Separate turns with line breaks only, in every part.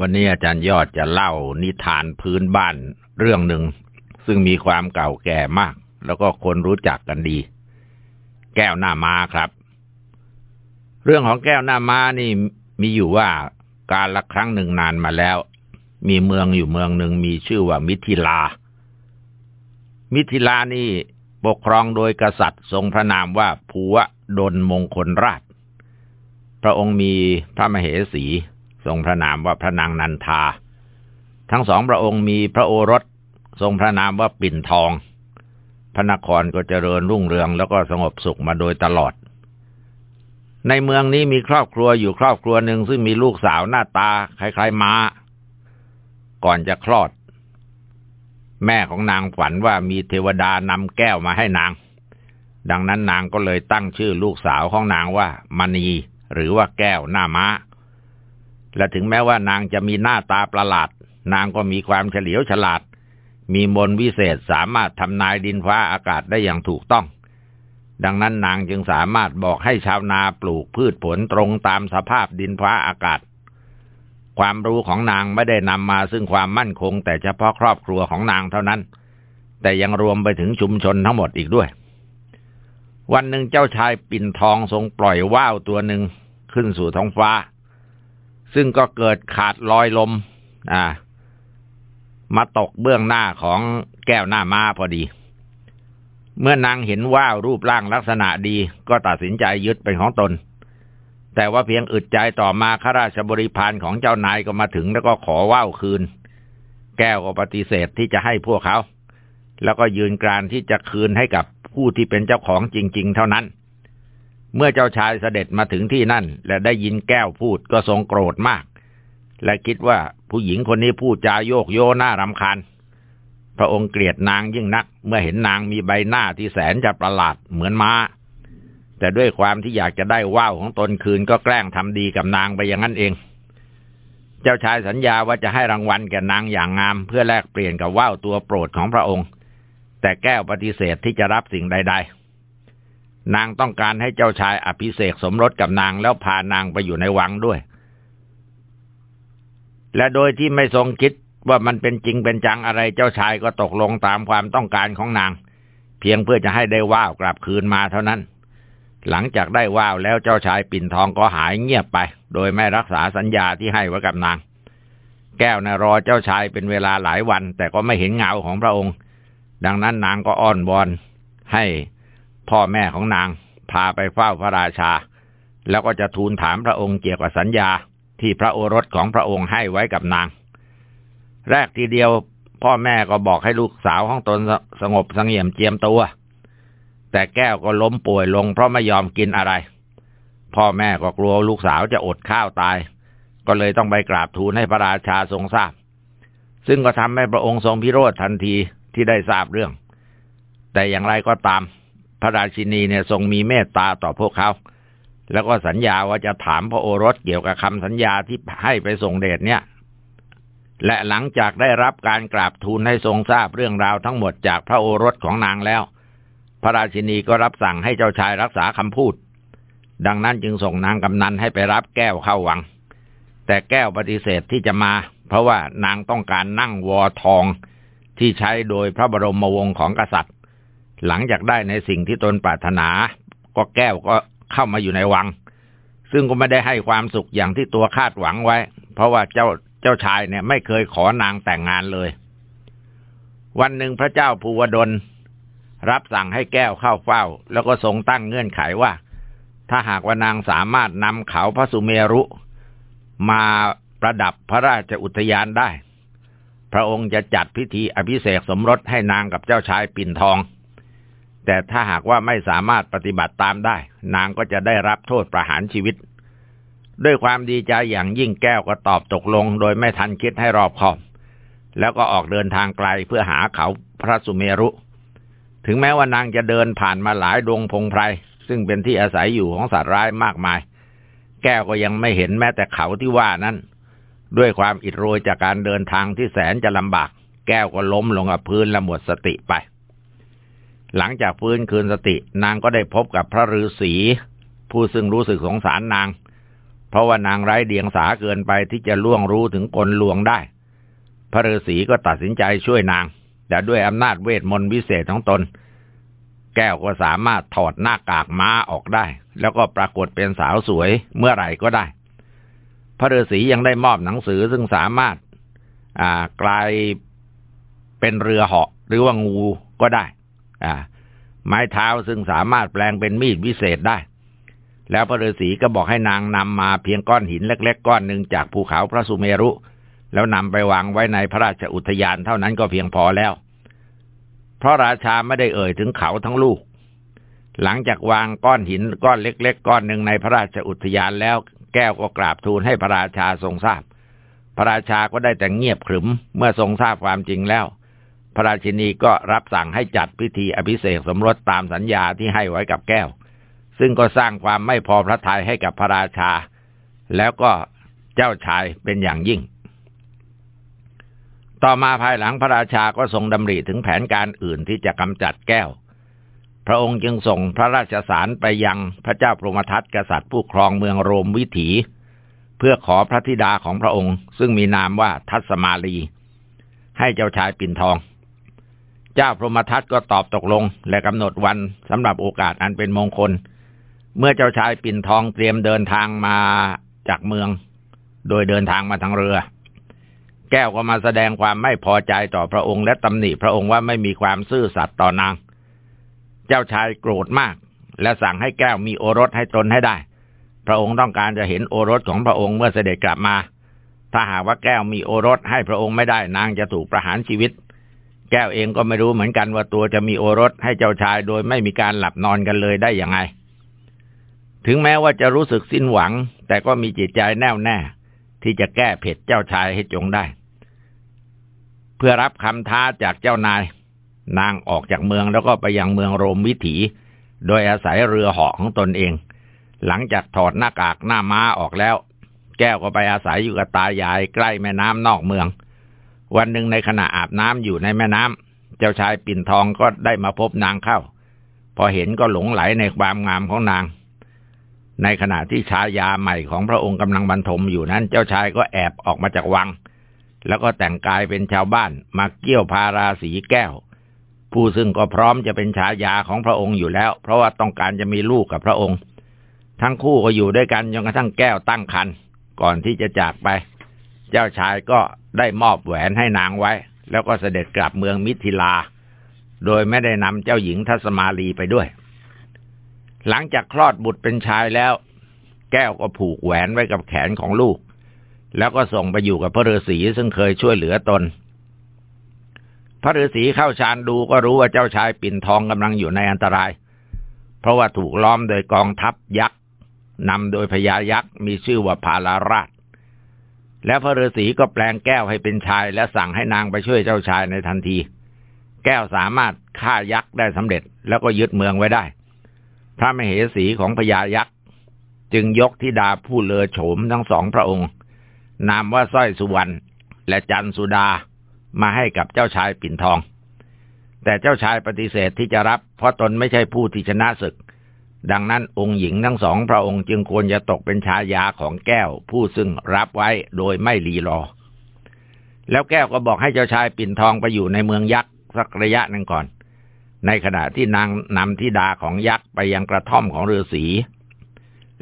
วันนี้อาจารย์ยอดจะเล่านิทานพื้นบ้านเรื่องหนึ่ง ซึ่งมีความเก่าแก่มาก แล้วก็คนรู้จักกันดี แก้วหน้ามาครับ เรื่องของแก้วหน้ามานี่มีอยู่ว่าการละครั้งหนึ่งนานมาแล้ว มีเมืองอยู่เมืองหนึ่งมีชื่อว่ามิถิลา มิถิลานี่ปกครองโดยกษัตริย์ทรงพระนามว่าภูวดลมงคลราช พระองค์มีพระมเหสี ทรงพระนามว่าพระนางนันทา ทั้งสองพระองค์มีพระโอรส ทรงพระนามว่าปิ่นทอง พระนครก็เจริญรุ่งเรืองแล้วก็สงบสุขมาโดยตลอด ในเมืองนี้มีครอบครัวอยู่ครอบครัวหนึ่งซึ่งมีลูกสาวหน้าตาคล้ายๆม้า ก่อนจะคลอด แม่ของนางฝันว่ามีเทวดานำแก้วมาให้นางดังนั้นนางก็เลยตั้งชื่อลูกสาวของนางว่ามณีหรือว่าแก้วหน้าม้า และถึงแม้ว่านางจะมีหน้าตาประหลาด นางก็มีความเฉลียวฉลาด มีมนวิเศษสามารถทำนายดินฟ้าอากาศได้อย่างถูกต้อง ดังนั้นนางจึงสามารถบอกให้ชาวนาปลูกพืชผลตรงตามสภาพดินฟ้าอากาศ ความรู้ของนางไม่ได้นำมาซึ่งความมั่นคง แต่เฉพาะครอบครัวของนางเท่านั้น แต่ยังรวมไปถึงชุมชนทั้งหมดอีกด้วย วันหนึ่งเจ้าชายปิ่นทองทรงปล่อยว่าวตัวหนึ่งขึ้นสู่ท้องฟ้า ซึ่งก็เกิดขาดลอยลม อ่า มาตกเบื้องหน้าของแก้วหน้าม้าพอดี เมื่อนางเห็นว่าวรูปร่างลักษณะดีก็ตัดสินใจยึดเป็นของตน แต่ว่าเพียงอึดใจต่อมาข้าราชบริพารของเจ้านายก็มาถึงแล้วก็ขอว่าวคืน แก้วก็ปฏิเสธที่จะให้พวกเขา แล้วก็ยืนกรานที่จะคืนให้กับผู้ที่เป็นเจ้าของจริง ๆ เท่านั้น เมื่อเจ้าชายเสด็จมาถึงที่นั่น และได้ยินแก้วพูดก็ทรงโกรธมาก และคิดว่าผู้หญิงคนนี้พูดจาโยกโยน่ารำคาญพระองค์เกลียดนางยิ่งนัก เมื่อเห็นนางมีใบหน้าที่แสนจะประหลาดเหมือนมา้า แต่ด้วยความที่อยากจะได้ว่าวของตนคืนก็แกล้งทำดีกับนางไปอย่างนั้นเอง เจ้าชายสัญญาว่าจะให้รางวัลแก่นางอย่างงาม เพื่อแลกเปลี่ยนกับว่าวตัวโปรดของพระองค์ แต่แก้วปฏิเสธที่จะรับสิ่งใด ๆ นางต้องการให้เจ้าชายอภิเษกสมรสกับนางแล้วพานางไปอยู่ในวังด้วย และโดยที่ไม่ทรงคิดว่ามันเป็นจริงเป็นจังอะไรเจ้าชายก็ตกลงตามความต้องการของนาง เพียงเพื่อจะให้ได้ว่าวกลับคืนมาเท่านั้น หลังจากได้ว่าวแล้วเจ้าชายปิ่นทองก็หายเงียบไป โดยไม่รักษาสัญญาที่ให้ไว้กับนาง แก้วนะรอเจ้าชายเป็นเวลาหลายวัน แต่ก็ไม่เห็นเงาของพระองค์ ดังนั้นนางก็อ้อนวอนให้ พ่อแม่ของนางพาไปเฝ้าพระราชา แล้วก็จะทูลถามพระองค์เกี่ยวกับสัญญาที่พระโอรสของพระองค์ให้ไว้กับนาง แรกทีเดียวพ่อแม่ก็บอกให้ลูกสาวของตนสงบสงเงียมเจียมตัว แต่แก้วก็ล้มป่วยลงเพราะไม่ยอมกินอะไร พ่อแม่ก็กลัวลูกสาวจะอดข้าวตาย ก็เลยต้องไปกราบทูลให้พระราชาทรงทราบ ซึ่งก็ทำให้พระองค์ทรงพิโรธทันทีที่ได้ทราบเรื่อง แต่อย่างไรก็ตาม พระราชินีเนี่ยทรงมีเมตตาต่อพวกเขา แล้วก็สัญญาว่าจะถามพระโอรสเกี่ยวกับคำสัญญาที่ให้ไปส่งเดชเนี่ย และหลังจากได้รับการกราบทูลให้ทรงทราบเรื่องราวทั้งหมดจากพระโอรสของนางแล้ว พระราชินีก็รับสั่งให้เจ้าชายรักษาคำพูด ดังนั้นจึงส่งนางกำนันให้ไปรับแก้วเข้าวัง แต่แก้วปฏิเสธที่จะมา เพราะว่านางต้องการนั่งวอทองที่ใช้โดยพระบรมวงศ์ของกษัตริย์ หลังจากได้ในสิ่งที่ตนปรารถนา ก็แก้วก็เข้ามาอยู่ในวัง ซึ่งก็ไม่ได้ให้ความสุขอย่างที่ตัวคาดหวังไว้ เพราะว่าเจ้าเจ้าชายเนี่ยไม่เคยขอนางแต่งงานเลย วันหนึ่งพระเจ้าภูวดล รับสั่งให้แก้วเข้าเฝ้า แล้วก็ทรงตั้งเงื่อนไขว่า ถ้าหากว่านางสามารถนำเขาพระสุเมรุ มาประดับพระราชอุทยานได้ พระองค์จะจัดพิธีอภิเษกสมรสให้นางกับเจ้าชายปิ่นทอง แต่ถ้าหากว่าไม่สามารถปฏิบัติตามได้ นางก็จะได้รับโทษประหารชีวิต ด้วยความดีใจอย่างยิ่งแก้วก็ตอบตกลง โดยไม่ทันคิดให้รอบคอบ แล้วก็ออกเดินทางไกลเพื่อหาเขาพระสุเมรุ ถึงแม้ว่านางจะเดินผ่านมาหลายดงพงไพรซึ่งเป็นที่อาศัยอยู่ของสัตว์ร้ายมากมาย แก้วก็ยังไม่เห็นแม้แต่เขาที่ว่านั้น ด้วยความอิดโรยจากการเดินทางที่แสนจะลำบาก แก้วก็ล้มลงกับพื้นและหมดสติไป หลังจากฟื้นคืนสติ นางก็ได้พบกับพระฤาษีผู้ซึ่งรู้สึกสงสารนาง เพราะว่านางไร้เดียงสาเกินไปที่จะล่วงรู้ถึงกลลวงได้ พระฤาษีก็ตัดสินใจช่วยนาง แต่ด้วยอำนาจเวทมนต์วิเศษของตน แก้วก็สามารถถอดหน้ากากม้าออกได้ แล้วก็ปรากฏเป็นสาวสวยเมื่อไหร่ก็ได้ พระฤาษียังได้มอบหนังสือซึ่งสามารถกลายเป็นเรือเหาะหรือว่างูก็ได้ ไม้เท้าซึ่งสามารถแปลงเป็นมีดวิเศษได้ แล้วพระฤาษีก็บอกให้นางนำมาเพียงก้อนหินเล็ก ๆ ก้อนหนึ่งจากภูเขาพระสุเมรุ แล้วนำไปวางไว้ในพระราชอุทยานเท่านั้นก็เพียงพอแล้ว เพราะราชาไม่ได้เอ่ยถึงเขาทั้งลูก หลังจากวางก้อนหินก้อนเล็ก ๆ ก้อนหนึ่งในพระราชอุทยานแล้ว แก้วก็กราบทูลให้พระราชาทรงทราบพระราชาก็ได้แต่เงียบขรึมเมื่อทรงทราบความจริงแล้ว พระราชินีก็รับสั่งให้จัดพิธีอภิเษกสมรสตามสัญญาที่ให้ไว้กับแก้ว ซึ่งก็สร้างความไม่พอพระทัยให้กับพระราชา แล้วก็เจ้าชายเป็นอย่างยิ่ง ต่อมาภายหลังพระราชาก็ทรงดำริถึงแผนการอื่นที่จะกำจัดแก้ว พระองค์จึงส่งพระราชสารไปยังพระเจ้าพรหมทัตกษัตริย์ผู้ครองเมืองโรมวิถี เพื่อขอพระธิดาของพระองค์ ซึ่งมีนามว่าทัศมาลี ให้เจ้าชายปิ่นทอง เจ้าพรหมทัตก็ตอบตกลง และกำหนดวันสำหรับโอกาสอันเป็นมงคล เมื่อเจ้าชายปิ่นทองเตรียมเดินทางมาจากเมือง โดยเดินทางมาทางเรือ แก้วก็มาแสดงความไม่พอใจต่อพระองค์ และตำหนิพระองค์ว่าไม่มีความซื่อสัตย์ต่อนาง เจ้าชายโกรธมาก และสั่งให้แก้วมีโอรสให้ตนให้ได้ พระองค์ต้องการจะเห็นโอรสของพระองค์เมื่อเสด็จกลับมา ถ้าหากว่าแก้วมีโอรสให้พระองค์ไม่ได้นางจะถูกประหารชีวิต แก้วเองก็ไม่รู้เหมือนกันว่าตัวจะมีโอรสให้เจ้าชายโดยไม่มีการหลับนอนกันเลยได้อย่างไง ถึงแม้ว่าจะรู้สึกสิ้นหวัง แต่ก็มีจิตใจแน่วแน่ ที่จะแก้เผ็ดเจ้าชายให้จงได้ เพื่อรับคำท้าจากเจ้านาย นางออกจากเมืองแล้วก็ไปยังเมืองโรมวิถี โดยอาศัยเรือเหาะของตนเอง หลังจากถอดหน้ากากหน้าม้าออกแล้ว แก้วก็ไปอาศัยอยู่กับตายายใกล้แม่น้ำนอกเมือง วันหนึ่งในขณะอาบน้ำอยู่ในแม่น้ำเจ้าชายปิ่นทองก็ได้มาพบนางเข้า พอเห็นก็หลงไหลในความงามของนาง ในขณะที่ชายาใหม่ของพระองค์กำลังบรรทมอยู่นั้น เจ้าชายก็แอบออกมาจากวัง แล้วก็แต่งกายเป็นชาวบ้านมาเกี่ยวพาราสีแก้ว ผู้ซึ่งก็พร้อมจะเป็นชายาของพระองค์อยู่แล้ว เพราะว่าต้องการจะมีลูกกับพระองค์ ทั้งคู่ก็อยู่ด้วยกันจนกระทั่งแก้วตั้งครรภ์ก่อนที่จะจากไป เจ้าชายก็ได้มอบแหวนให้นางไว้ แล้วก็เสด็จกลับเมืองมิถิลา โดยไม่ได้นำเจ้าหญิงทัศมาลีไปด้วย หลังจากคลอดบุตรเป็นชายแล้ว แก้วก็ผูกแหวนไว้กับแขนของลูก แล้วก็ส่งไปอยู่กับพระฤาษีซึ่งเคยช่วยเหลือตน พระฤาษีเข้าฌานดูก็รู้ว่าเจ้าชายปิ่นทองกำลังอยู่ในอันตราย เพราะว่าถูกล้อมโดยกองทัพยักษ์นำโดยพญายักษ์มีชื่อว่าพาลาราช แล้วพระฤาษีก็แปลงแก้วให้เป็นชาย และสั่งให้นางไปช่วยเจ้าชายในทันที แก้วสามารถฆ่ายักษ์ได้สำเร็จ แล้วก็ยึดเมืองไว้ได้ พระมเหสีของพญายักษ์จึงยกธิดาผู้เลอโฉมทั้งสองพระองค์ นามว่าสร้อยสุวรรณและจันสุดามาให้กับเจ้าชายปิ่นทอง แต่เจ้าชายปฏิเสธที่จะรับ เพราะตนไม่ใช่ผู้ที่ชนะศึก ดังนั้นองค์หญิงทั้งสองพระองค์จึงควรจะตกเป็นชายาของแก้ว ผู้ซึ่งรับไว้โดยไม่รีรอ แล้วแก้วก็บอกให้เจ้าชายปิ่นทองไปอยู่ในเมืองยักษ์สักระยะหนึ่งก่อน ในขณะที่นางนำทิดาของยักษ์ไปยังกระท่อมของฤาษี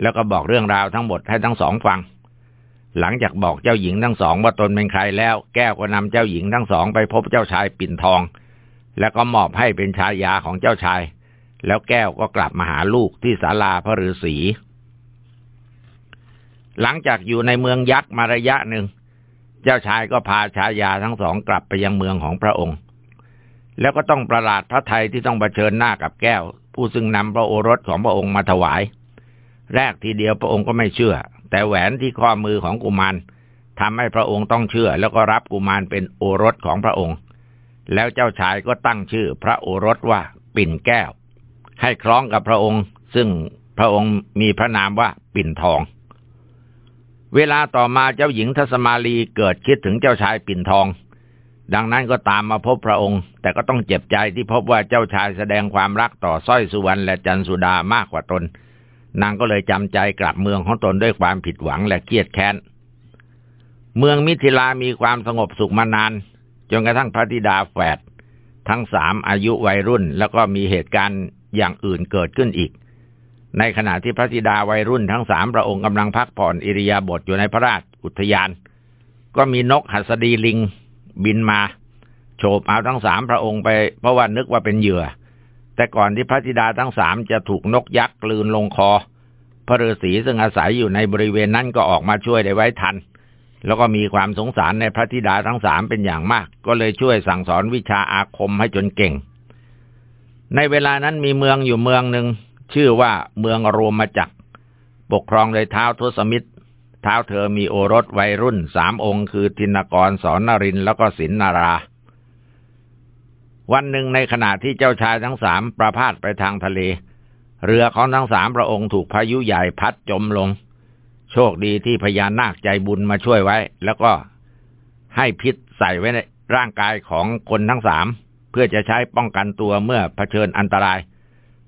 แล้วก็บอกเรื่องราวทั้งหมดให้ทั้งสองฟัง หลังจากบอกเจ้าหญิงทั้งสองว่าตนเป็นใครแล้ว แก้วก็นำเจ้าหญิงทั้งสองไปพบเจ้าชายปิ่นทอง แล้วก็มอบให้เป็นชายาของเจ้าชาย แล้วแก้วก็กลับมาหาลูกที่ศาลาพระฤาษี หลังจากอยู่ในเมืองยักษ์มาระยะหนึ่ง เจ้าชายก็พาชายาทั้งสองกลับไปยังเมืองของพระองค์ แล้วก็ต้องประหลาดพระไทยที่ต้องเผชิญหน้ากับแก้ว ผู้ซึ่งนำพระโอรสของพระองค์มาถวาย แรกทีเดียวพระองค์ก็ไม่เชื่อ แต่แหวนที่ข้อมือของกุมารทำให้พระองค์ต้องเชื่อ แล้วก็รับกุมารเป็นโอรสของพระองค์ แล้วเจ้าชายก็ตั้งชื่อพระโอรสว่าปิ่นแก้ว ให้คล้องกับพระองค์ ซึ่งพระองค์มีพระนามว่าปิ่นทอง เวลาต่อมาเจ้าหญิงทัศมาลีเกิดคิดถึงเจ้าชายปิ่นทอง ดังนั้นก็ตามมาพบพระองค์ แต่ก็ต้องเจ็บใจที่พบว่าเจ้าชายแสดงความรักต่อสร้อยสุวรรณและจันสุดามากกว่าตน นางก็เลยจำใจกลับเมืองของตนด้วยความผิดหวังและเครียดแค้น เมืองมิถิลามีความสงบสุขมานานจนกระทั่งพระธิดาแฝดทั้งสามอายุวัยรุ่น แล้วก็มีเหตุการณ์ อย่างอื่นเกิดขึ้นอีก ในขณะที่พระธิดาวัยรุ่นทั้งสามพระองค์กำลังพักผ่อนอิริยาบถอยู่ในพระราชอุทยาน ก็มีนกหัสดีลิงบินมาโฉบเอาทั้งสามพระองค์ไปเพราะว่านึกว่าเป็นเหยื่อ แต่ก่อนที่พระธิดาทั้งสามจะถูกนกยักษ์กลืนลงคอ พระฤาษีซึ่งอาศัยอยู่ในบริเวณนั้นก็ออกมาช่วยได้ไว้ทัน แล้วก็มีความสงสารในพระธิดาทั้งสามเป็นอย่างมาก ก็เลยช่วยสั่งสอนวิชาอาคมให้จนเก่ง ในเวลานั้นมีเมืองอยู่เมืองหนึ่งชื่อว่าเมืองโรมาจักร ปกครองโดยเท้าทศมิตรเท้าเธอมีโอรสวัยรุ่นสามองค์คือทินกรสอนนรินแล้วก็สินนารา วันหนึ่งในขณะที่เจ้าชายทั้งสามประพาสไปทางทะเล เรือของทั้งสามพระองค์ถูกพายุใหญ่พัดจมลง โชคดีที่พญานาคใจบุญมาช่วยไว้ แล้วก็ให้พิษใส่ไว้ในร่างกายของคนทั้งสาม พื่อจะใช้ป้องกันตัวเมื่อเผชิญอันตราย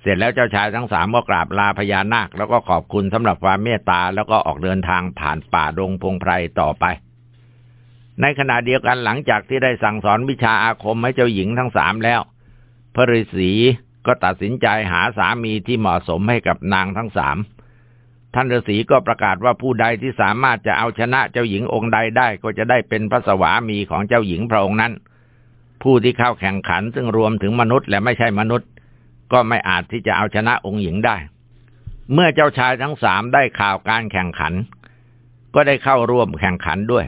เสร็จแล้วเจ้าชายทั้งสามก็กราบลาพญานาค แล้วก็ขอบคุณสำหรับความเมตตาแล้วก็ออกเดินทางผ่านป่าดงพงไพรต่อไป ในขณะเดียวกันหลังจากที่ได้สั่งสอนวิชาอาคมให้เจ้าหญิงทั้งสามแล้ว พระฤาษีก็ตัดสินใจหาสามีที่เหมาะสมให้กับนางทั้งสามท่านฤาษีก็ประกาศว่าผู้ใดที่สามารถจะเอาชนะเจ้าหญิงองค์ใดได้ก็จะได้เป็นพระสวามีของเจ้าหญิงพระองค์นั้น ผู้ที่เข้าแข่งขันซึ่งรวมถึงมนุษย์และไม่ใช่มนุษย์ ก็ไม่อาจที่จะเอาชนะองค์หญิงได้ เมื่อเจ้าชายทั้งสามได้ข่าวการแข่งขัน ก็ได้เข้าร่วมแข่งขันด้วย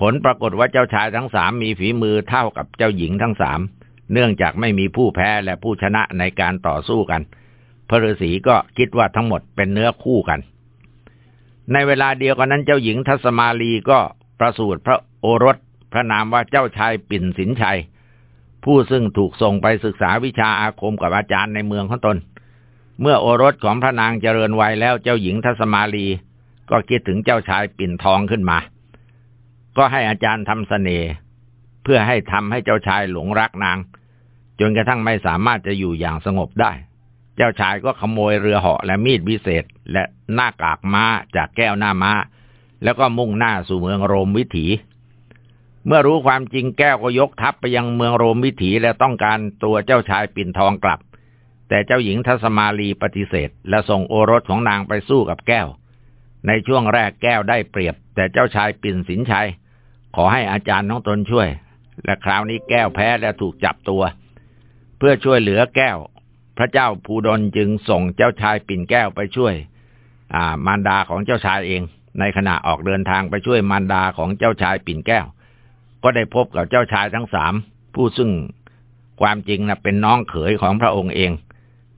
ผลปรากฏว่าเจ้าชายทั้งสามมีฝีมือเท่ากับเจ้าหญิงทั้งสามเนื่องจากไม่มีผู้แพ้และผู้ชนะในการต่อสู้กัน พระฤาษีก็คิดว่าทั้งหมดเป็นเนื้อคู่กัน ในเวลาเดียวกันนั้นเจ้าหญิงทัศมาลีก็ประสูติพระโอรส พระนามว่าเจ้าชายปิ่นสินชัย ผู้ซึ่งถูกส่งไปศึกษาวิชาอาคมกับอาจารย์ในเมืองของตน เมื่อโอรสของพระนางเจริญวัยแล้วเจ้าหญิงทัศมาลี ก็คิดถึงเจ้าชายปิ่นทองขึ้นมา ก็ให้อาจารย์ทำเสน่ห์เพื่อให้ทำให้เจ้าชายหลงรักนาง จนกระทั่งไม่สามารถจะอยู่อย่างสงบได้ เจ้าชายก็ขโมยเรือเหาะและมีดวิเศษและหน้ากากม้าจากแก้วหน้าม้า แล้วก็มุ่งหน้าสู่เมืองโรมวิถี เมื่อรู้ความจริงแก้วก็ยกทัพไปยังเมืองโรมวิถีและต้องการตัวเจ้าชายปิ่นทองกลับ แต่เจ้าหญิงทัศมาลีปฏิเสธ และส่งโอรสของนางไปสู้กับแก้ว ในช่วงแรกแก้วได้เปรียบ แต่เจ้าชายปิ่นสินชัย ขอให้อาจารย์น้องตนช่วย และคราวนี้แก้วแพ้และถูกจับตัว เพื่อช่วยเหลือแก้ว พระเจ้าภูดลจึงส่งเจ้าชายปิ่นแก้วไปช่วยมารดาของเจ้าชายเอง ในขณะออกเดินทางไปช่วยมารดาของเจ้าชายปิ่นแก้ว ก็ได้พบกับเจ้าชายทั้งสามผู้ซึ่งความจริงนะเป็นน้องเขยของพระองค์เอง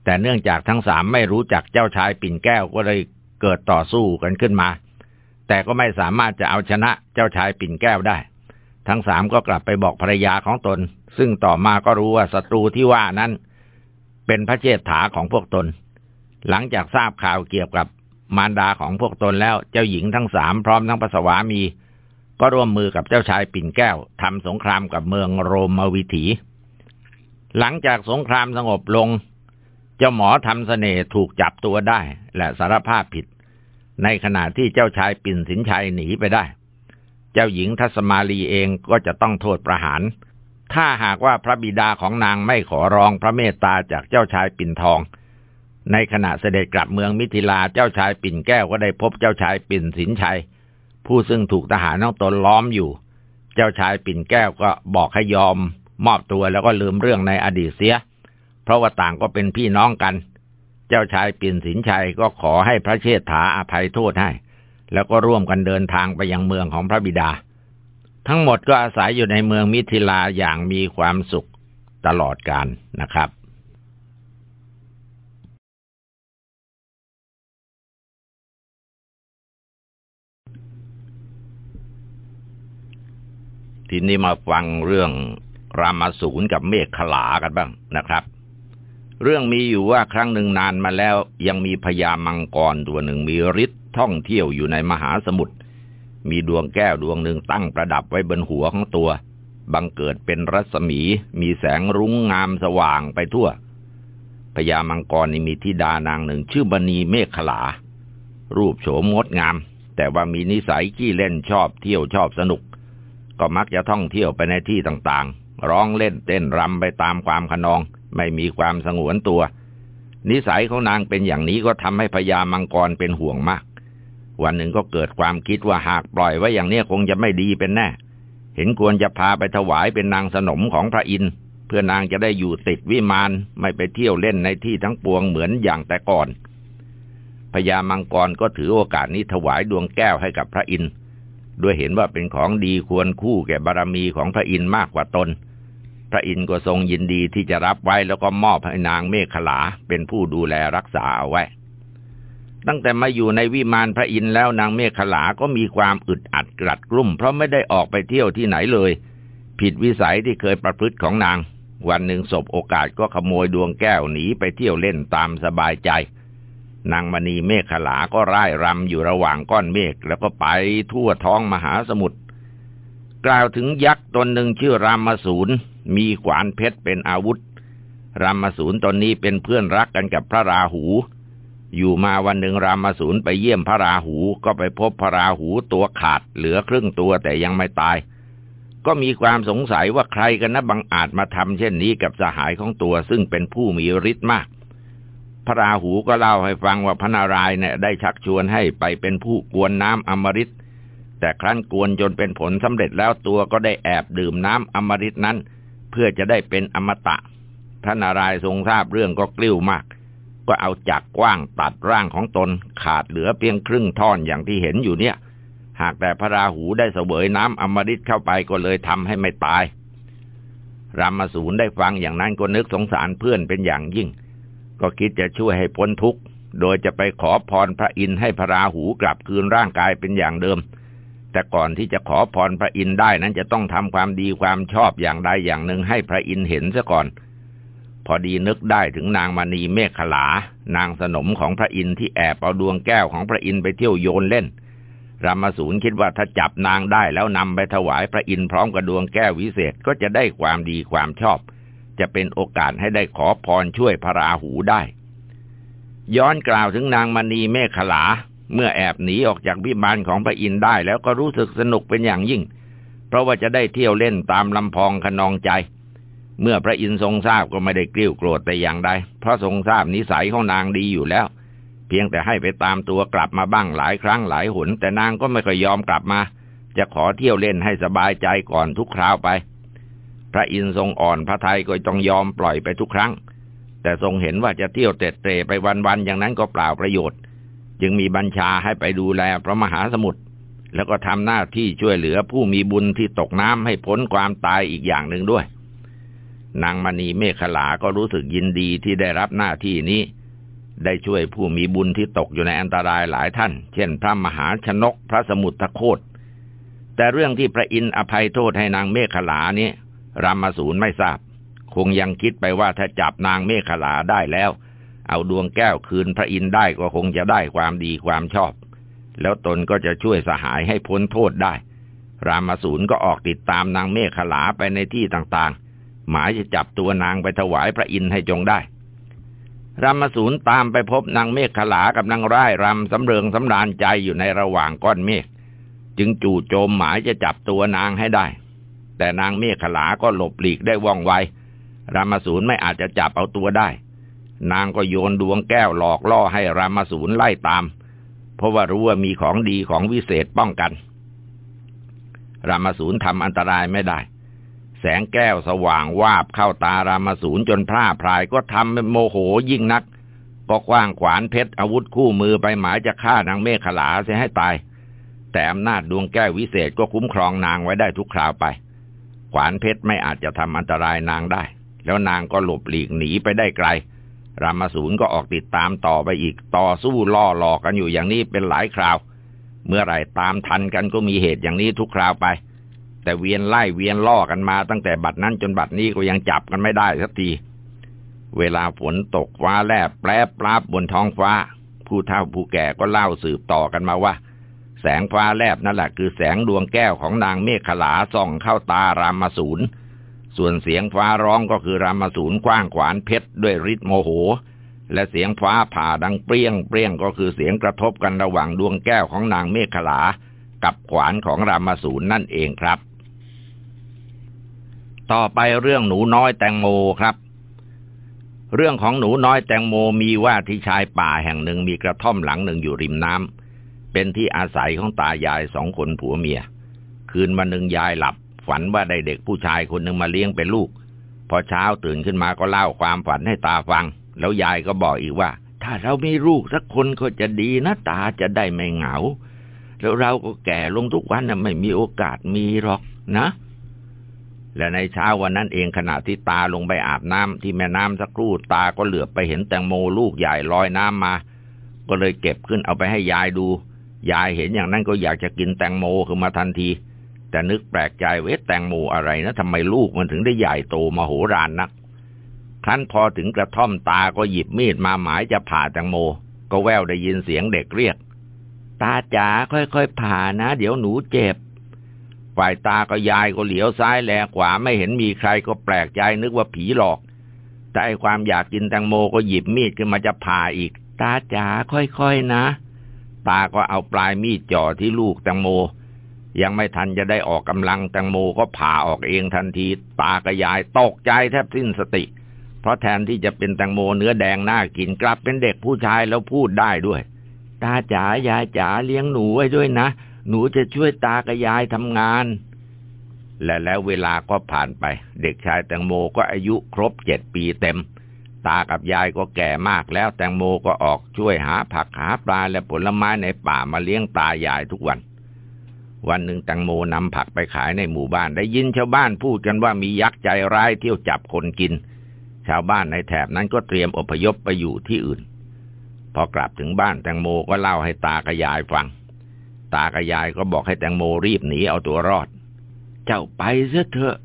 แต่เนื่องจากทั้งสามไม่รู้จักเจ้าชายปิ่นแก้วก็เลยเกิดต่อสู้กันขึ้นมา แต่ก็ไม่สามารถจะเอาชนะเจ้าชายปิ่นแก้วได้ ทั้งสามก็กลับไปบอกภรรยาของตน ซึ่งต่อมาก็รู้ว่าศัตรูที่ว่านั้น เป็นพระเจษฐาของพวกตน หลังจากทราบข่าวเกี่ยวกับมารดาของพวกตนแล้วเจ้าหญิงทั้งสามพร้อมทั้งพระสวามี ก็ร่วมมือกับเจ้าชายปิ่นแก้วทำสงครามกับเมืองโรมวิถี หลังจากสงครามสงบลง เจ้าหมอทำเสน่ห์ถูกจับตัวได้ และสารภาพผิด ในขณะที่เจ้าชายปิ่นสินชัยหนีไปได้ เจ้าหญิงทัศมาลีเองก็จะต้องโทษประหาร ถ้าหากว่าพระบิดาของนางไม่ขอร้องพระเมตตาจากเจ้าชายปิ่นทอง ในขณะเสด็จกลับเมืองมิถิลาเจ้าชายปิ่นแก้วก็ได้พบเจ้าชายปิ่นสินชัย ผู้ซึ่งถูกทหารน้องตนล้อมอยู่ เจ้าชายปิ่นแก้วก็บอกให้ยอม มอบตัวแล้วก็ลืมเรื่องในอดีตเสีย เพราะว่าต่างก็เป็นพี่น้องกัน เจ้าชายปิ่นสินชัยก็ขอให้พระเชษฐาอภัยโทษให้ แล้วก็ร่วมกันเดินทางไปยังเมืองของพระบิดา ทั้งหมดก็อาศัยอยู่ในเมืองมิถิลาอย่างมีความสุขตลอดกาลนะครับ ทีนี้มาฟังเรื่องรามาสูรกับเมฆขลากันบ้างนะครับ เรื่องมีอยู่ว่าครั้งหนึ่งนานมาแล้วยังมีพญามังกรตัวหนึ่งมีฤทธิ์ท่องเที่ยวอยู่ในมหาสมุทรมีดวงแก้วดวงหนึ่งตั้งประดับไว้บนหัวของตัว บังเกิดเป็นรัศมี มีแสงรุ้งงามสว่างไปทั่วพญามังกรนี่มีธิดานางหนึ่งชื่อบณีเมฆขลา รูปโฉมงดงาม แต่ว่ามีนิสัยขี้เล่นชอบเที่ยวชอบสนุก ก็มักจะท่องเที่ยวไปในที่ต่างๆ ร้องเล่นเต้นรำไปตามความขนอง ไม่มีความสงวนตัว นิสัยของนางเป็นอย่างนี้ก็ทำให้พญามังกรเป็นห่วงมาก วันหนึ่งก็เกิดความคิดว่าหากปล่อยไว้อย่างนี้คงจะไม่ดีเป็นแน่ เห็นควรจะพาไปถวายเป็นนางสนมของพระอินทร์เพื่อนางจะได้อยู่ติดวิมานไม่ไปเที่ยวเล่นในที่ทั้งปวงเหมือนอย่างแต่ก่อนพญามังกรก็ถือโอกาสนี้ถวายดวงแก้วให้กับพระอินทร์ ด้วยเห็นว่าเป็นของดีควรคู่แก่บารมีของพระอินทร์มากกว่าตน พระอินทร์ก็ทรงยินดีที่จะรับไว้แล้วก็มอบให้นางเมฆขลาเป็นผู้ดูแลรักษาเอาไว้ ตั้งแต่มาอยู่ในวิมานพระอินทร์แล้วนางเมฆขลาก็มีความอึดอัดกรัดกรุ่ม เพราะไม่ได้ออกไปเที่ยวที่ไหนเลย ผิดวิสัยที่เคยประพฤติของนาง วันหนึ่งศบโอกาสก็ขโมยดวงแก้วหนีไปเที่ยวเล่นตามสบายใจ นางมณีเมฆขลาก็ร่ายรำอยู่ระหว่างก้อนเมฆแล้วก็ไปทั่วท้องมหาสมุทรกล่าวถึงยักษ์ตนหนึ่งชื่อรามสูรมีขวานเพชรเป็นอาวุธ รามสูรตนนี้เป็นเพื่อนรักกันกับพระราหู อยู่มาวันหนึ่งรามสูรไปเยี่ยมพระราหูก็ไปพบพระราหูตัวขาดเหลือครึ่งตัวแต่ยังไม่ตาย ก็มีความสงสัยว่าใครกันนะบังอาจมาทำเช่นนี้กับสหายของตัวซึ่งเป็นผู้มีฤทธิ์มาก พระราหูก็เล่าให้ฟังว่าพระนารายณ์เนี่ยได้ชักชวนให้ไปเป็นผู้กวนน้ำอมฤตแต่ครั้นกวนจนเป็นผลสำเร็จแล้วตัวก็ได้แอบดื่มน้ำอมฤตนั้น เพื่อจะได้เป็นอมตะ พระนารายณ์ทรงทราบเรื่องก็กลิ้วมาก ก็เอาจักกว้างตัดร่างของตนขาดเหลือเพียงครึ่งท่อนอย่างที่เห็นอยู่เนี่ย หากแต่พระราหูได้เสวยน้ำอมฤตเข้าไปก็เลยทำให้ไม่ตายรามสูรได้ฟังอย่างนั้นก็นึกสงสารเพื่อนเป็นอย่างยิ่ง ก็คิดจะช่วยให้พ้นทุกข์ โดยจะไปขอพรพระอินทร์ให้พระราหูกลับคืนร่างกายเป็นอย่างเดิม แต่ก่อนที่จะขอพรพระอินทร์ได้นั้นจะต้องทำความดีความชอบอย่างใดอย่างหนึ่งให้พระอินทร์เห็นซะก่อน พอดีนึกได้ถึงนางมณีเมฆขลา นางสนมของพระอินทร์ที่แอบเอาดวงแก้วของพระอินทร์ไปเที่ยวโยนเล่นรามสูรคิดว่าถ้าจับนางได้แล้วนำไปถวายพระอินทร์พร้อมกับดวงแก้ววิเศษก็จะได้ความดีความชอบ จะเป็นโอกาสให้ได้ขอพรช่วยพระราหูได้ ย้อนกล่าวถึงนางมณีเมฆขลา เมื่อแอบหนีออกจากวิมานของพระอินทร์ได้ แล้วก็รู้สึกสนุกเป็นอย่างยิ่ง เพราะว่าจะได้เที่ยวเล่นตามลำพองขนองใจ เมื่อพระอินทร์ทรงทราบก็ไม่ได้กลิ้วโกรธแต่อย่างใดเพราะทรงทราบนิสัยของนางดีอยู่แล้ว เพียงแต่ให้ไปตามตัวกลับมาบ้างหลายครั้งหลายหน แต่นางก็ไม่เคยยอมกลับมา จะขอเที่ยวเล่นให้สบายใจก่อนทุกคราวไป พระอินทร์ทรงอ่อนพระทัยก็ต้องยอมปล่อยไปทุกครั้ง แต่ทรงเห็นว่าจะเที่ยวเตะเตะไปวันๆอย่างนั้นก็เปล่าประโยชน์ จึงมีบัญชาให้ไปดูแลพระมหาสมุทรแล้วก็ทำหน้าที่ช่วยเหลือผู้มีบุญที่ตกน้ำให้พ้นความตายอีกอย่างหนึ่งด้วย นางมณีเมฆขลาก็รู้สึกยินดีที่ได้รับหน้าที่นี้ ได้ช่วยผู้มีบุญที่ตกอยู่ในอันตรายหลายท่าน เช่น พระมหาชนกพระสมุทรโคตแต่เรื่องที่พระอินทร์อภัยโทษให้นางเมฆขลานี้ รามสูรไม่ทราบ คงยังคิดไปว่าถ้าจับนางเมฆขลาได้แล้ว เอาดวงแก้วคืนพระอินทร์ได้ก็คงจะได้ความดีความชอบ แล้วตนก็จะช่วยสหายให้พ้นโทษได้ รามสูรก็ออกติดตามนางเมฆขลาไปในที่ต่างๆ หมายจะจับตัวนางไปถวายพระอินทร์ให้จงได้รามสูรตามไปพบนางเมฆขลากับนางร่ายรำสำเริงสำราญใจอยู่ในระหว่างก้อนเมฆจึงจู่โจมหมายจะจับตัวนางให้ได้ แต่นางเมฆขลาก็หลบหลีกได้ว่องไวรามสูรไม่อาจจะจับเอาตัวได้ นางก็โยนดวงแก้วหลอกล่อให้รามสูรไล่ตาม เพราะว่ารู้ว่ามีของดีของวิเศษป้องกัน รามสูรทำอันตรายไม่ได้ แสงแก้วสว่างวาบเข้าตารามาสูนจนพร่าพรายก็ทำเป็นโมโหยิ่งนัก ก็คว้างขวานเพชรอาวุธคู่มือไปหมายจะฆ่านางเมฆขลาเสียให้ตาย แต่อำนาจดวงแก้ววิเศษก็คุ้มครองนางไว้ได้ทุกคราวไป ขวานเพชรไม่อาจจะทำอันตรายนางได้ แล้วนางก็หลบหลีกหนีไปได้ไกล รามาสูนก็ออกติดตามต่อไปอีกต่อสู้ล่อหลอกกันอยู่อย่างนี้เป็นหลายคราว เมื่อไรตามทันกันก็มีเหตุอย่างนี้ทุกคราวไป แต่เวียนไล่เวียนล่อกันมาตั้งแต่บัดนั้นจนบัดนี้ก็ยังจับกันไม่ได้สักทีเวลาฝนตกฟ้าแลบแปรปราบบนท้องฟ้า ผู้เฒ่าผู้แก่ก็เล่าสืบต่อกันมาว่า แสงฟ้าแลบนั่นแหละคือแสงดวงแก้วของนางเมฆขลาส่องเข้าตารามสูรส่วนเสียงฟ้าร้องก็คือรามาสูนกว้างขวานเพชรด้วยฤทธิ์โมโห และเสียงฟ้าผ่าดังเปรี้ยงเปรี้ยงก็คือเสียงกระทบกันระหว่างดวงแก้วของนางเมฆขลา กับขวานของรามาสูนนั่นเองครับ ต่อไปเรื่องหนูน้อยแตงโมครับ เรื่องของหนูน้อยแตงโมมีว่าที่ชายป่าแห่งหนึ่งมีกระท่อมหลังหนึ่งอยู่ริมน้ำ เป็นที่อาศัยของตายายสองคนผัวเมีย คืนวันหนึ่งยายหลับ ฝันว่าได้เด็กผู้ชายคนหนึ่งมาเลี้ยงเป็นลูก พอเช้าตื่นขึ้นมาก็เล่าความฝันให้ตาฟัง แล้วยายก็บอกอีกว่า ถ้าเรามีลูกสักคนก็จะดีนะตาจะได้ไม่เหงา แล้วเราก็แก่ลงทุกวันนะไม่มีโอกาสมีหรอกนะ และในเช้าวันนั้นเองขณะที่ตาลงไปอาบน้ำที่แม่น้ำสักครู่ตาก็เหลือบไปเห็นแตงโมลูกใหญ่ลอยน้ำมา ก็เลยเก็บขึ้นเอาไปให้ยายดู ยายเห็นอย่างนั้นก็อยากจะกินแตงโมขึ้นมาทันที แต่นึกแปลกใจเวทแตงโมอะไรนะทำไมลูกมันถึงได้ใหญ่โตมโหฬารนักครั้นพอถึงกระท่อมตาก็หยิบมีดมาหมายจะผ่าแตงโม ก็แววได้ยินเสียงเด็กเรียก ตาจ๋าค่อยๆผ่านะ เดี๋ยวหนูเจ็บ ฝ่ายตาก็ยายก็เหลียวซ้ายแลขวาไม่เห็นมีใครก็แปลกใจนึกว่าผีหลอก แต่ความอยากกินแตงโมก็หยิบมีดขึ้นมาจะผ่าอีก ตาจ๋าค่อยๆนะ ตาก็เอาปลายมีดจ่อที่ลูกแตงโม ยังไม่ทันจะได้ออกกำลังแตงโมก็ผ่าออกเองทันที ตากระยายตกใจแทบสิ้นสติ เพราะแทนที่จะเป็นแตงโมเนื้อแดงน่ากินกลับเป็นเด็กผู้ชายแล้วพูดได้ด้วย ตาจ๋ายายจ๋าเลี้ยงหนูไว้ด้วยนะ หนูจะช่วยตากระยายทำงาน และแล้วเวลาก็ผ่านไป เด็กชายแตงโมก็อายุครบเจ็ดปีเต็ม ตากับยายก็แก่มากแล้วแตงโมก็ออกช่วยหาผักหาปลาและผลไม้ในป่ามาเลี้ยงตายายทุกวัน วันหนึ่งแตงโมนำผักไปขายในหมู่บ้าน ได้ยินชาวบ้านพูดกันว่ามียักษ์ใจร้ายเที่ยวจับคนกิน ชาวบ้านในแถบนั้นก็เตรียมอพยพไปอยู่ที่อื่น พอกลับถึงบ้านแตงโมก็เล่าให้ตากระยายฟัง ตากระยายก็บอกให้แตงโมรีบหนีเอาตัวรอด เจ้าไปเสียเถอะ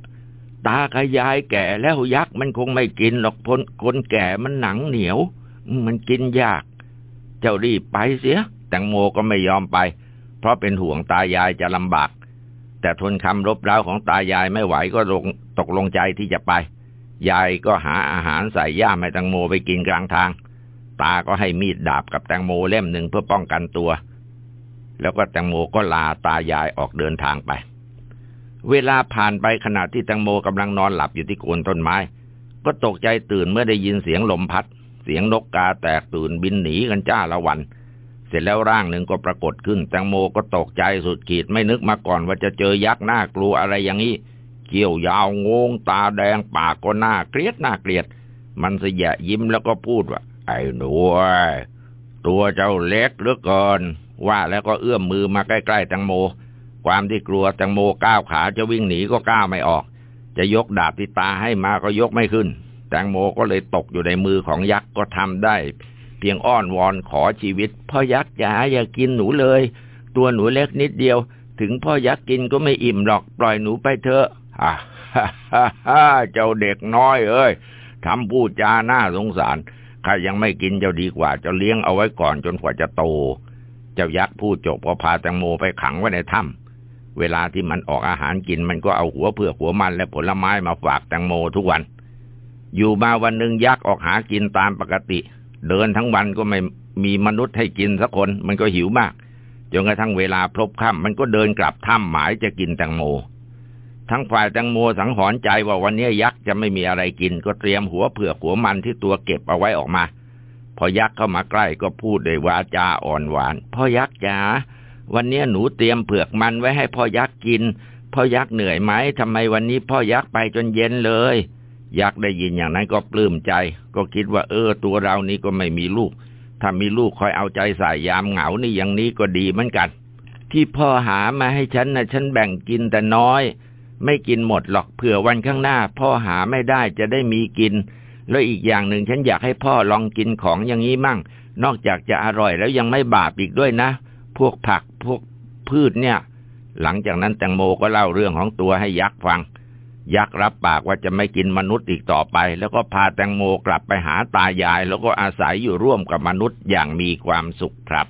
ตากระยายแก่แล้วยักษ์มันคงไม่กินหรอกพนคนแก่มันหนังเหนียว มันกินยาก เจ้ารีบไปเสียแตงโมก็ไม่ยอมไป เพราะเป็นห่วงตายายจะลำบาก แต่ทนคำรบเร้าของตายายไม่ไหวก็ลงตกลงใจที่จะไป ยายก็หาอาหารใส่ย่ามให้แตงโมไปกินกลางทาง ตาก็ให้มีดดาบกับแตงโมเล่มหนึ่งเพื่อป้องกันตัว แล้วก็แตงโมก็ลาตายายออกเดินทางไป เวลาผ่านไปขณะที่แตงโมกำลังนอนหลับอยู่ที่โคนต้นไม้ ก็ตกใจตื่นเมื่อได้ยินเสียงลมพัด เสียงนกกาแตกตื่นบินหนีกันจ้าละวัน เสร็จแล้วร่างหนึ่งก็ปรากฏขึ้นแตงโมก็ตกใจสุดขีดไม่นึกมาก่อนว่าจะเจอยักษ์หน่ากลัวอะไรอย่างนี้เกี่ยวยาวงง ตาแดงปากก็น่าเกลียดหน่าเกลียด มันเสียยิ้มแล้วก็พูดว่า ไอ้หนูตัวเจ้าเล็กเหลือเกินว่าแล้วก็เอื้อมมือมาใกล้ๆแตงโม ความที่กลัวแตงโมก้าวขาจะวิ่งหนีก็ก้าวไม่ออก จะยกดาบที่ตาให้มาก็ยกไม่ขึ้น แตงโมก็เลยตกอยู่ในมือของยักษ์ก็ทำได้ เพียงอ้อนวอนขอชีวิตพ่อยักษ์จ๋าอย่ากินหนูเลย ตัวหนูเล็กนิดเดียว ถึงพ่อยักษ์กินก็ไม่อิ่มหรอกปล่อยหนูไปเถอะฮ่าฮ่าฮ่าเจ้าเด็กน้อยเอ้ยทำพูดจาหน้าสงสารข้ายังไม่กินเจ้าดีกว่าจะเลี้ยงเอาไว้ก่อนจนกว่าจะโต เจ้ายักษ์พูดจบก็พาแตงโมไปขังไว้ในถ้ำ เวลาที่มันออกอาหารกินมันก็เอาหัวเผือกหัวมันและผลไม้มาฝากแตงโมทุกวัน อยู่มาวันหนึ่งยักษ์ออกหากินตามปกติ เดินทั้งวันก็ไม่มีมนุษย์ให้กินสักคนมันก็หิวมากจนกระทั่งเวลาพลบค่ำมันก็เดินกลับถ้ำหมายจะกินแตงโม ทั้งฝ่ายแตงโมสังหรณ์ใจว่าวันนี้ยักษ์จะไม่มีอะไรกิน ก็เตรียมหัวเผือกหัวมันที่ตัวเก็บเอาไว้ออกมา พอยักษ์เข้ามาใกล้ก็พูดด้วยวาจาอ่อนหวานพ่อยักษ์จ๋า วันนี้หนูเตรียมเผือกมันไว้ให้พ่อยักษ์กิน พ่อยักษ์เหนื่อยไหมทำไมวันนี้พ่อยักษ์ไปจนเย็นเลย ยักษ์ได้ยินอย่างนั้นก็ปลื้มใจ ก็คิดว่าเออ ตัวเรานี้ก็ไม่มีลูก ถ้ามีลูกคอยเอาใจใส่ยามเหงานี่อย่างนี้ก็ดีเหมือนกัน ที่พ่อหามาให้ฉันนะฉันแบ่งกินแต่น้อย ไม่กินหมดหรอกเผื่อวันข้างหน้า พ่อหาไม่ได้จะได้มีกิน แล้วอีกอย่างหนึ่งฉันอยากให้พ่อลองกินของอย่างนี้มั่ง นอกจากจะอร่อยแล้วยังไม่บาปอีกด้วยนะ พวกผักพวกพืชเนี่ย หลังจากนั้นแตงโมก็เล่าเรื่องของตัวให้ยักษ์ฟัง ยักษ์รับปากว่าจะไม่กินมนุษย์อีกต่อไป แล้วก็พาแตงโมกลับไปหาตายาย แล้วก็อาศัยอยู่ร่วมกับมนุษย์อย่างมีความสุขครับ